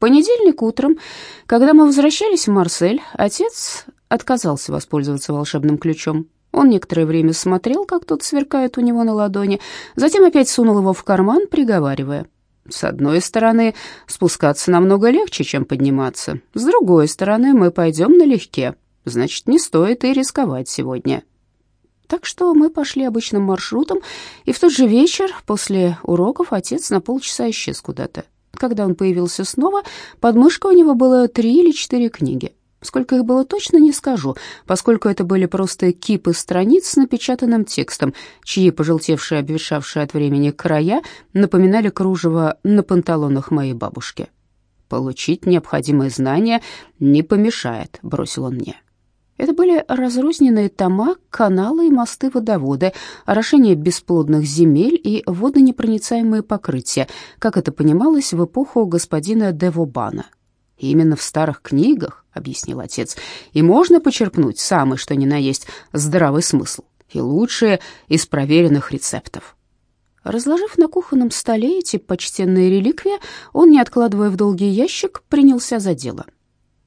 понедельник утром, когда мы возвращались в Марсель, отец отказался воспользоваться волшебным ключом. Он некоторое время смотрел, как тот сверкает у него на ладони, затем опять сунул его в карман, приговаривая. «С одной стороны, спускаться намного легче, чем подниматься. С другой стороны, мы пойдем налегке. Значит, не стоит и рисковать сегодня». Так что мы пошли обычным маршрутом, и в тот же вечер после уроков отец на полчаса исчез куда-то. Когда он появился снова, под мышкой у него было три или четыре книги. Сколько их было точно не скажу, поскольку это были просто кипы страниц с напечатанным текстом, чьи пожелтевшие, обветшавшие от времени края напоминали кружево на панталонах моей бабушки. «Получить необходимые знания не помешает», — бросил он мне. Это были разрозненные тома, каналы и мосты-водоводы, орошение бесплодных земель и водонепроницаемые покрытия, как это понималось в эпоху господина Девобана. «Именно в старых книгах, — объяснил отец, — и можно почерпнуть самый что ни на есть здравый смысл и лучшие из проверенных рецептов». Разложив на кухонном столе эти почтенные реликвии, он, не откладывая в долгий ящик, принялся за дело —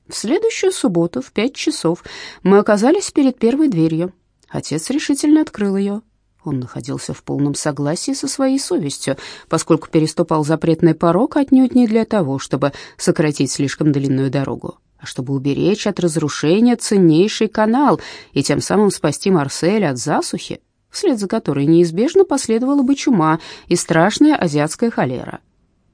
в следующую субботу в пять часов мы оказались перед первой дверью. Отец решительно открыл ее. Он находился в полном согласии со своей совестью, поскольку переступал запретный порог отнюдь не для того, чтобы сократить слишком длинную дорогу, а чтобы уберечь от разрушения ценнейший канал и тем самым спасти Марсель от засухи, вслед за которой неизбежно последовала бы чума и страшная азиатская холера.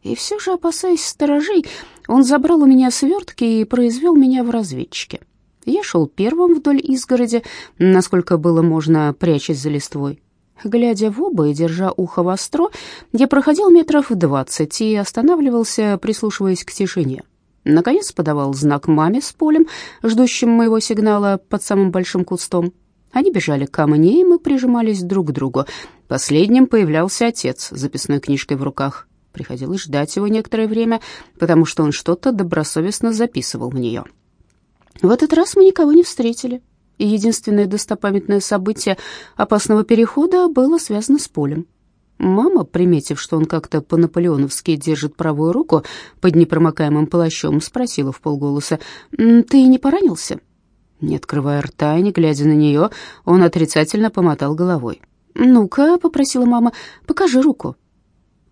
И все же, опасаясь сторожей, он забрал у меня свертки и произвел меня в разведчике. Я шел первым вдоль изгороди, насколько было можно, прячась за листвой. Глядя в оба и держа ухо востро, я проходил метров двадцать и останавливался, прислушиваясь к тишине. Наконец подавал знак маме с полем, ждущим моего сигнала под самым большим кустом. Они бежали ко мне, и мы прижимались друг к другу. Последним появлялся отец с записной книжкой в руках. Приходилось ждать его некоторое время, потому что он что-то добросовестно записывал в нее. В этот раз мы никого не встретили, и единственное достопамятное событие опасного перехода было связано с полем. Мама, приметив, что он как-то по-наполеоновски держит правую руку под непромокаемым плащом, спросила в полголоса, «Ты не поранился?» Не открывая рта и не глядя на нее, он отрицательно помотал головой. «Ну-ка», — попросила мама, — «покажи руку».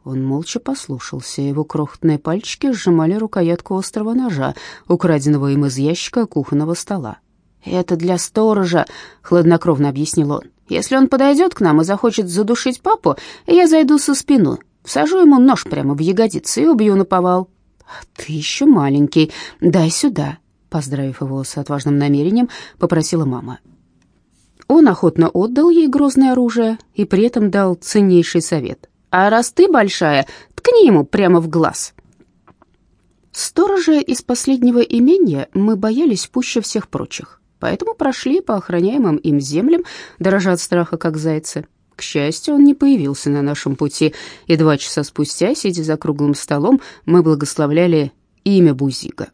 Он молча послушался, его крохотные пальчики сжимали рукоятку острого ножа, украденного им из ящика кухонного стола. «Это для сторожа», — хладнокровно объяснил он. «Если он подойдет к нам и захочет задушить папу, я зайду со спину, всажу ему нож прямо в ягодицы и убью наповал». «Ты еще маленький, дай сюда», — поздравив его с отважным намерением, попросила мама. Он охотно отдал ей грозное оружие и при этом дал ценнейший совет — а раз ты большая, ткни ему прямо в глаз». Сторожа из последнего имения мы боялись пуще всех прочих, поэтому прошли по охраняемым им землям, дорожа от страха, как зайцы. К счастью, он не появился на нашем пути, и два часа спустя, сидя за круглым столом, мы благословляли имя Бузига.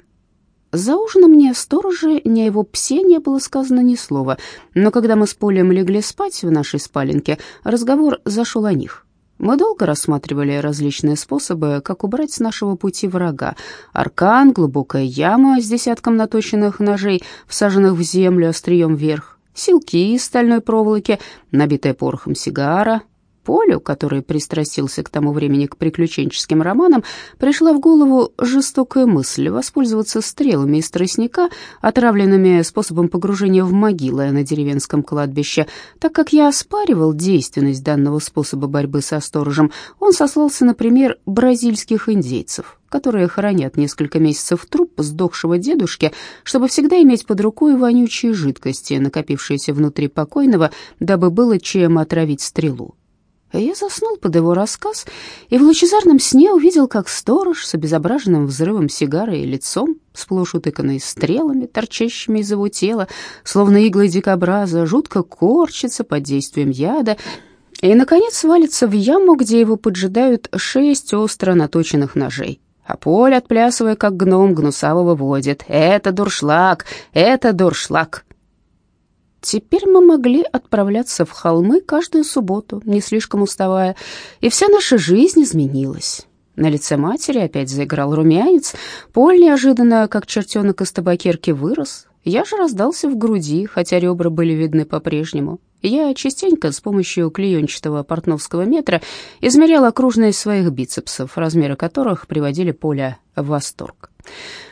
За ужином ни о стороже, ни о его псе не было сказано ни слова, но когда мы с Полем легли спать в нашей спаленке, разговор зашел о них. Мы долго рассматривали различные способы, как убрать с нашего пути врага. Аркан, глубокая яма с десятком наточенных ножей, всаженных в землю острием вверх, силки из стальной проволоки, набитая порохом сигара, Полю, который пристрастился к тому времени к приключенческим романам, пришла в голову жестокая мысль воспользоваться стрелами из тростника, отравленными способом погружения в могилы на деревенском кладбище. Так как я оспаривал действенность данного способа борьбы со сторожем, он сослался на пример бразильских индейцев, которые хоронят несколько месяцев труп сдохшего дедушки, чтобы всегда иметь под рукой вонючие жидкости, накопившиеся внутри покойного, дабы было чем отравить стрелу. Я заснул под его рассказ и в лучезарном сне увидел, как сторож с обезображенным взрывом сигары и лицом, сплошь утыканный стрелами, торчащими из его тела, словно иглы дикобраза, жутко корчится под действием яда и, наконец, свалится в яму, где его поджидают шесть остро наточенных ножей. А Поль, отплясывая, как гном, гнусаво выводит «Это дуршлаг! Это дуршлаг!» Теперь мы могли отправляться в холмы каждую субботу, не слишком уставая, и вся наша жизнь изменилась. На лице матери опять заиграл румянец. Поль неожиданно, как чертенок из табакерки, вырос. Я же раздался в груди, хотя ребра были видны по-прежнему. Я частенько с помощью клеенчатого портновского метра измерял окружность своих бицепсов, размеры которых приводили Поля в восторг.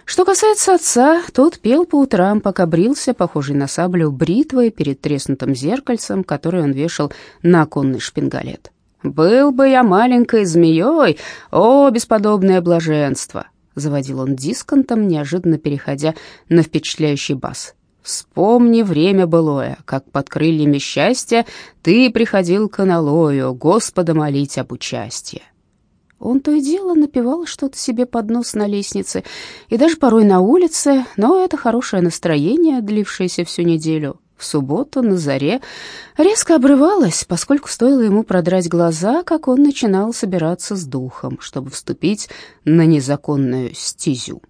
Что касается отца, тот пел по утрам, пока брился, похожий на саблю, бритвой перед треснутым зеркальцем, которое он вешал на оконный шпингалет. «Был бы я маленькой змеей, о, бесподобное блаженство!» — заводил он дисконтом, неожиданно переходя на впечатляющий бас. «Вспомни время былое, как под крыльями счастья ты приходил к аналою, Господа молить об участии». Он то и дело напевал что-то себе под нос на лестнице и даже порой на улице, но это хорошее настроение, длившееся всю неделю, в субботу на заре резко обрывалось, поскольку стоило ему продрать глаза, как он начинал собираться с духом, чтобы вступить на незаконную стезю.